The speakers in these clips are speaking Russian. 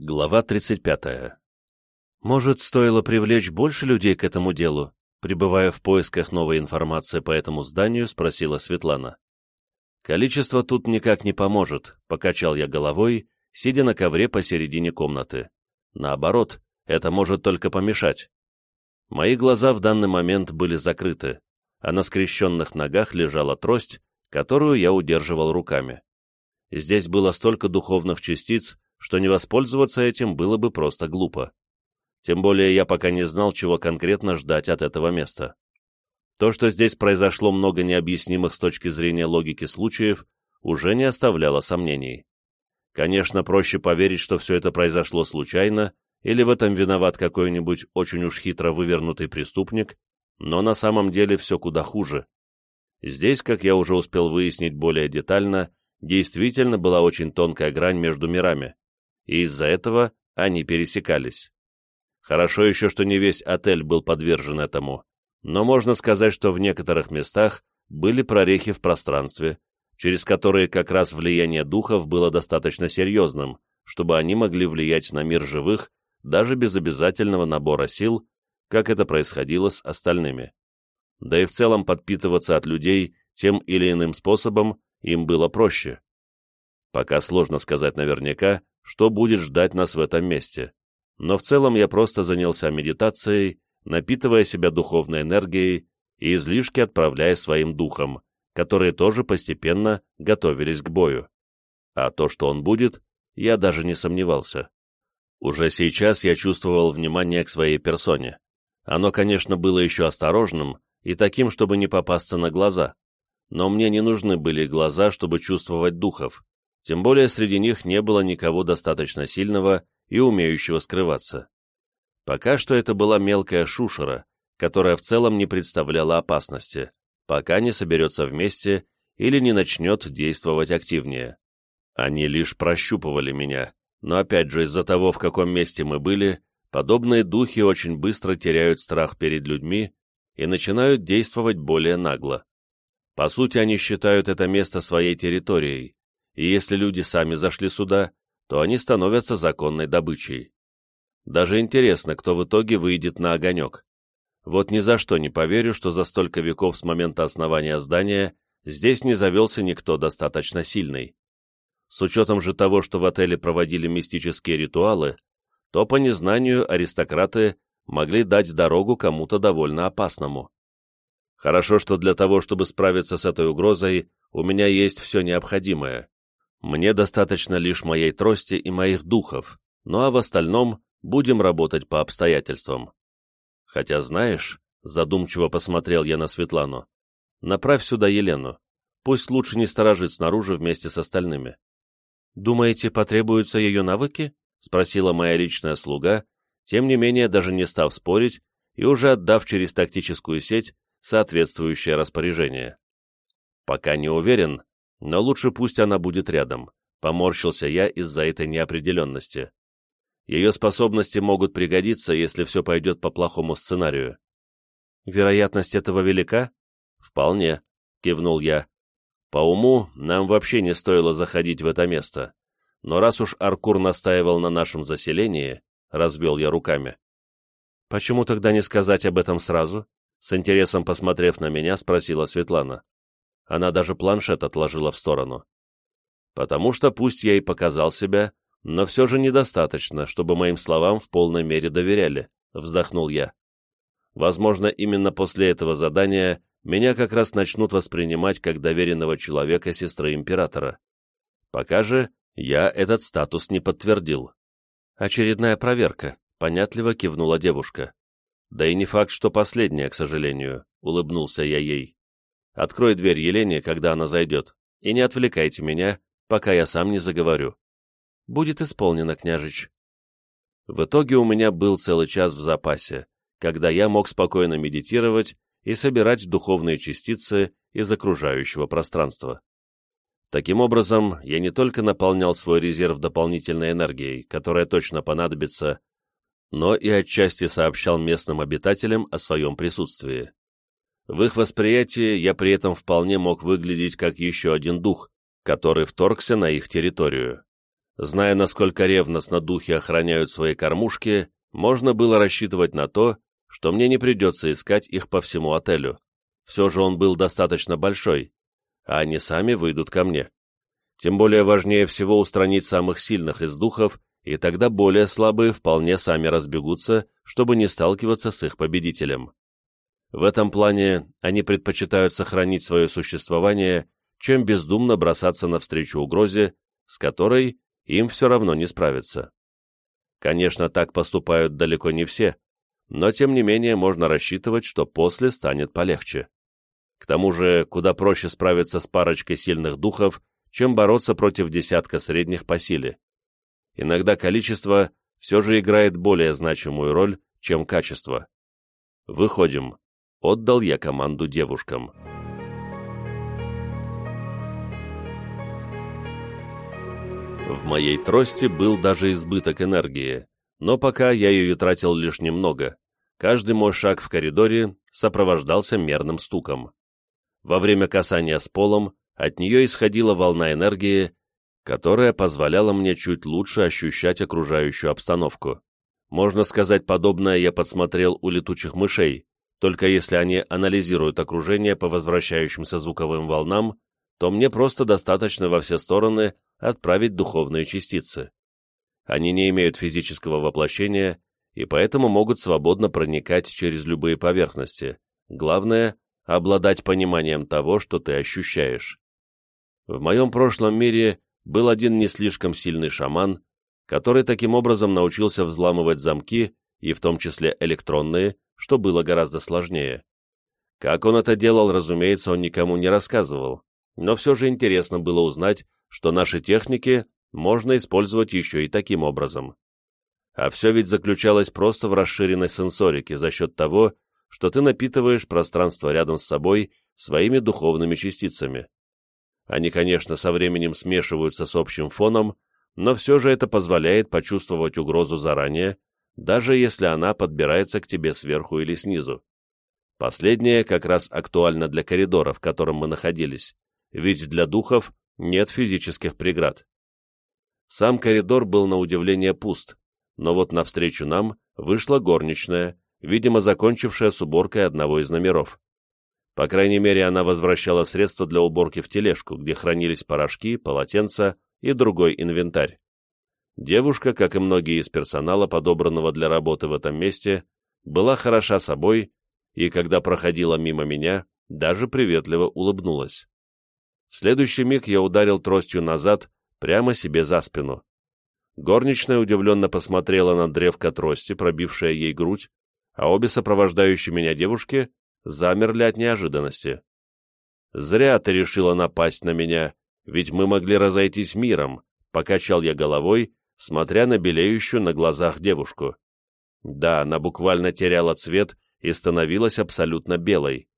Глава 35. Может, стоило привлечь больше людей к этому делу? Прибывая в поисках новой информации по этому зданию, спросила Светлана. Количество тут никак не поможет, покачал я головой, сидя на ковре посередине комнаты. Наоборот, это может только помешать. Мои глаза в данный момент были закрыты, а на скрещенных ногах лежала трость, которую я удерживал руками. Здесь было столько духовных частиц, что не воспользоваться этим было бы просто глупо. Тем более я пока не знал, чего конкретно ждать от этого места. То, что здесь произошло много необъяснимых с точки зрения логики случаев, уже не оставляло сомнений. Конечно, проще поверить, что все это произошло случайно, или в этом виноват какой-нибудь очень уж хитро вывернутый преступник, но на самом деле все куда хуже. Здесь, как я уже успел выяснить более детально, действительно была очень тонкая грань между мирами и из-за этого они пересекались. Хорошо еще, что не весь отель был подвержен этому, но можно сказать, что в некоторых местах были прорехи в пространстве, через которые как раз влияние духов было достаточно серьезным, чтобы они могли влиять на мир живых даже без обязательного набора сил, как это происходило с остальными. Да и в целом подпитываться от людей тем или иным способом им было проще. Пока сложно сказать наверняка, что будет ждать нас в этом месте. Но в целом я просто занялся медитацией, напитывая себя духовной энергией и излишки отправляя своим духам, которые тоже постепенно готовились к бою. А то, что он будет, я даже не сомневался. Уже сейчас я чувствовал внимание к своей персоне. Оно, конечно, было еще осторожным и таким, чтобы не попасться на глаза. Но мне не нужны были глаза, чтобы чувствовать духов, тем более среди них не было никого достаточно сильного и умеющего скрываться. Пока что это была мелкая шушера, которая в целом не представляла опасности, пока не соберется вместе или не начнет действовать активнее. Они лишь прощупывали меня, но опять же из-за того, в каком месте мы были, подобные духи очень быстро теряют страх перед людьми и начинают действовать более нагло. По сути, они считают это место своей территорией, и если люди сами зашли сюда, то они становятся законной добычей. Даже интересно, кто в итоге выйдет на огонек. Вот ни за что не поверю, что за столько веков с момента основания здания здесь не завелся никто достаточно сильный. С учетом же того, что в отеле проводили мистические ритуалы, то по незнанию аристократы могли дать дорогу кому-то довольно опасному. Хорошо, что для того, чтобы справиться с этой угрозой, у меня есть все необходимое. Мне достаточно лишь моей трости и моих духов, ну а в остальном будем работать по обстоятельствам. Хотя, знаешь, задумчиво посмотрел я на Светлану, направь сюда Елену, пусть лучше не сторожит снаружи вместе с остальными. «Думаете, потребуются ее навыки?» — спросила моя личная слуга, тем не менее даже не став спорить и уже отдав через тактическую сеть соответствующее распоряжение. Пока не уверен, но лучше пусть она будет рядом. Поморщился я из-за этой неопределенности. Ее способности могут пригодиться, если все пойдет по плохому сценарию. Вероятность этого велика? Вполне, кивнул я. По уму, нам вообще не стоило заходить в это место. Но раз уж Аркур настаивал на нашем заселении, развел я руками. Почему тогда не сказать об этом сразу? С интересом посмотрев на меня, спросила Светлана. Она даже планшет отложила в сторону. Потому что пусть я и показал себя, но все же недостаточно, чтобы моим словам в полной мере доверяли, вздохнул я. Возможно, именно после этого задания меня как раз начнут воспринимать как доверенного человека сестры императора. Пока же я этот статус не подтвердил. Очередная проверка, понятливо кивнула девушка. Да и не факт, что последняя, к сожалению, улыбнулся я ей. Открой дверь Елене, когда она зайдет, и не отвлекайте меня, пока я сам не заговорю. Будет исполнено, княжич. В итоге у меня был целый час в запасе, когда я мог спокойно медитировать и собирать духовные частицы из окружающего пространства. Таким образом, я не только наполнял свой резерв дополнительной энергией, которая точно понадобится, но и отчасти сообщал местным обитателям о своем присутствии. В их восприятии я при этом вполне мог выглядеть как еще один дух, который вторгся на их территорию. Зная, насколько ревностно духи охраняют свои кормушки, можно было рассчитывать на то, что мне не придется искать их по всему отелю. Все же он был достаточно большой, а они сами выйдут ко мне. Тем более важнее всего устранить самых сильных из духов, и тогда более слабые вполне сами разбегутся, чтобы не сталкиваться с их победителем. В этом плане они предпочитают сохранить свое существование, чем бездумно бросаться навстречу угрозе, с которой им все равно не справиться. Конечно, так поступают далеко не все, но тем не менее можно рассчитывать, что после станет полегче. К тому же, куда проще справиться с парочкой сильных духов, чем бороться против десятка средних по силе. Иногда количество все же играет более значимую роль, чем качество. Выходим. Отдал я команду девушкам. В моей трости был даже избыток энергии, но пока я ее тратил лишь немного. Каждый мой шаг в коридоре сопровождался мерным стуком. Во время касания с полом от нее исходила волна энергии, которая позволяла мне чуть лучше ощущать окружающую обстановку. Можно сказать, подобное я подсмотрел у летучих мышей, только если они анализируют окружение по возвращающимся звуковым волнам, то мне просто достаточно во все стороны отправить духовные частицы. Они не имеют физического воплощения и поэтому могут свободно проникать через любые поверхности. Главное — обладать пониманием того, что ты ощущаешь. В моем прошлом мире был один не слишком сильный шаман, который таким образом научился взламывать замки, и в том числе электронные, что было гораздо сложнее. Как он это делал, разумеется, он никому не рассказывал, но все же интересно было узнать, что наши техники можно использовать еще и таким образом. А все ведь заключалось просто в расширенной сенсорике за счет того, что ты напитываешь пространство рядом с собой своими духовными частицами. Они, конечно, со временем смешиваются с общим фоном, но все же это позволяет почувствовать угрозу заранее, даже если она подбирается к тебе сверху или снизу. Последнее как раз актуально для коридора, в котором мы находились, ведь для духов нет физических преград. Сам коридор был на удивление пуст, но вот навстречу нам вышла горничная, видимо, закончившая с уборкой одного из номеров. По крайней мере, она возвращала средства для уборки в тележку, где хранились порошки, полотенца и другой инвентарь. Девушка, как и многие из персонала, подобранного для работы в этом месте, была хороша собой и, когда проходила мимо меня, даже приветливо улыбнулась. В следующий миг я ударил тростью назад, прямо себе за спину. Горничная удивленно посмотрела на древко трости, пробившее ей грудь, а обе сопровождающие меня девушки замерли от неожиданности. «Зря ты решила напасть на меня, ведь мы могли разойтись миром», — покачал я головой, смотря на белеющую на глазах девушку. Да, она буквально теряла цвет и становилась абсолютно белой.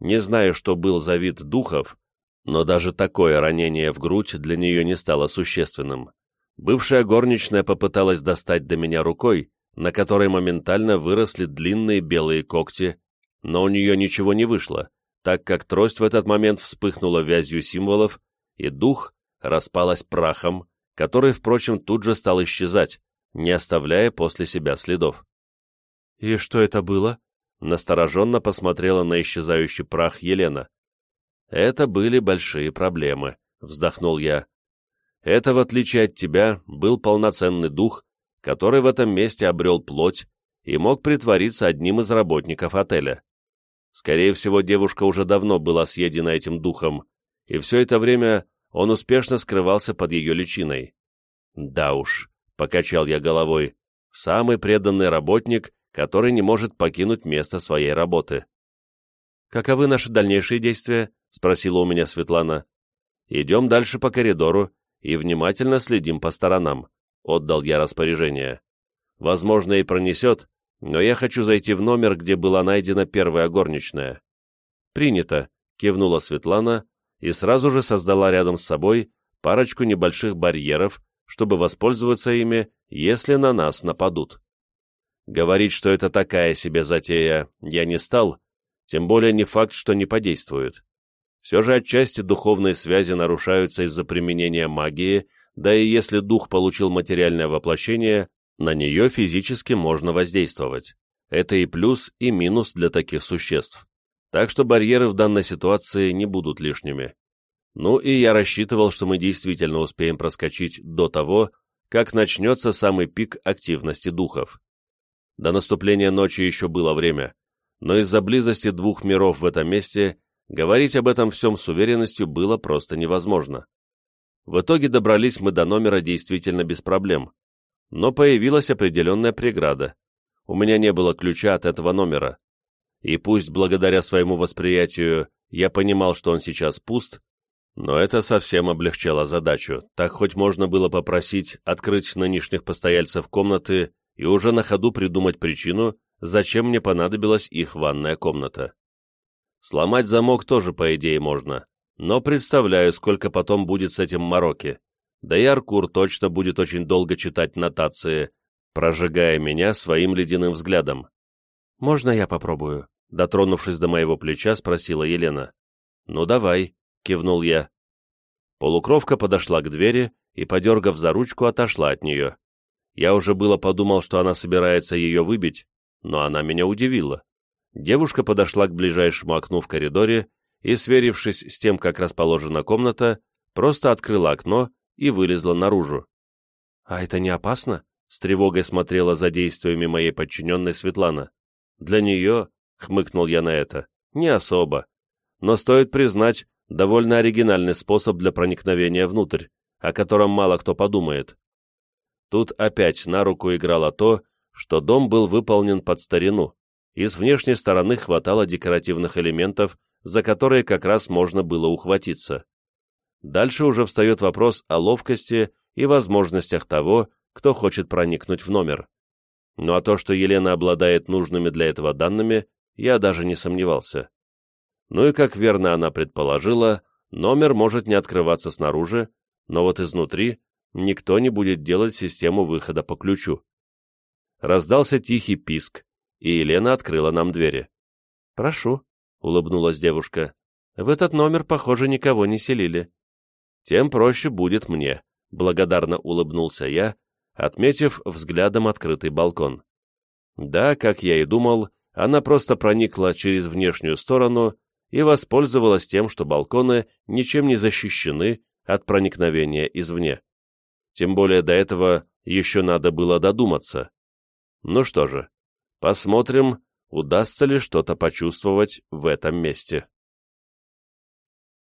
Не знаю, что был за вид духов, но даже такое ранение в грудь для нее не стало существенным. Бывшая горничная попыталась достать до меня рукой, на которой моментально выросли длинные белые когти, но у нее ничего не вышло, так как трость в этот момент вспыхнула вязью символов, и дух распалась прахом, который, впрочем, тут же стал исчезать, не оставляя после себя следов. «И что это было?» — настороженно посмотрела на исчезающий прах Елена. «Это были большие проблемы», — вздохнул я. «Это, в отличие от тебя, был полноценный дух, который в этом месте обрел плоть и мог притвориться одним из работников отеля. Скорее всего, девушка уже давно была съедена этим духом, и все это время он успешно скрывался под ее личиной. «Да уж», — покачал я головой, — «самый преданный работник, который не может покинуть место своей работы». «Каковы наши дальнейшие действия?» — спросила у меня Светлана. «Идем дальше по коридору и внимательно следим по сторонам», — отдал я распоряжение. «Возможно, и пронесет, но я хочу зайти в номер, где была найдена первая горничная». «Принято», — кивнула Светлана и сразу же создала рядом с собой парочку небольших барьеров, чтобы воспользоваться ими, если на нас нападут. Говорить, что это такая себе затея, я не стал, тем более не факт, что не подействует. Все же отчасти духовные связи нарушаются из-за применения магии, да и если дух получил материальное воплощение, на нее физически можно воздействовать. Это и плюс, и минус для таких существ. Так что барьеры в данной ситуации не будут лишними. Ну и я рассчитывал, что мы действительно успеем проскочить до того, как начнется самый пик активности духов. До наступления ночи еще было время, но из-за близости двух миров в этом месте говорить об этом всем с уверенностью было просто невозможно. В итоге добрались мы до номера действительно без проблем, но появилась определенная преграда. У меня не было ключа от этого номера. И пусть благодаря своему восприятию я понимал, что он сейчас пуст, но это совсем облегчало задачу, так хоть можно было попросить открыть нынешних постояльцев комнаты и уже на ходу придумать причину, зачем мне понадобилась их ванная комната. Сломать замок тоже, по идее, можно, но представляю, сколько потом будет с этим мороки. Да и Аркур точно будет очень долго читать нотации, прожигая меня своим ледяным взглядом. «Можно я попробую?» Дотронувшись до моего плеча, спросила Елена. «Ну давай», кивнул я. Полукровка подошла к двери и, подергав за ручку, отошла от нее. Я уже было подумал, что она собирается ее выбить, но она меня удивила. Девушка подошла к ближайшему окну в коридоре и, сверившись с тем, как расположена комната, просто открыла окно и вылезла наружу. «А это не опасно?» — с тревогой смотрела за действиями моей подчиненной Светлана. «Для нее», — хмыкнул я на это, — «не особо. Но стоит признать, довольно оригинальный способ для проникновения внутрь, о котором мало кто подумает. Тут опять на руку играло то, что дом был выполнен под старину, и с внешней стороны хватало декоративных элементов, за которые как раз можно было ухватиться. Дальше уже встает вопрос о ловкости и возможностях того, кто хочет проникнуть в номер. Ну а то, что Елена обладает нужными для этого данными, я даже не сомневался. Ну и, как верно она предположила, номер может не открываться снаружи, но вот изнутри никто не будет делать систему выхода по ключу. Раздался тихий писк, и Елена открыла нам двери. «Прошу», — улыбнулась девушка. «В этот номер, похоже, никого не селили». «Тем проще будет мне», — благодарно улыбнулся я, отметив взглядом открытый балкон. Да, как я и думал, она просто проникла через внешнюю сторону и воспользовалась тем, что балконы ничем не защищены от проникновения извне. Тем более до этого еще надо было додуматься. Ну что же, посмотрим, удастся ли что-то почувствовать в этом месте.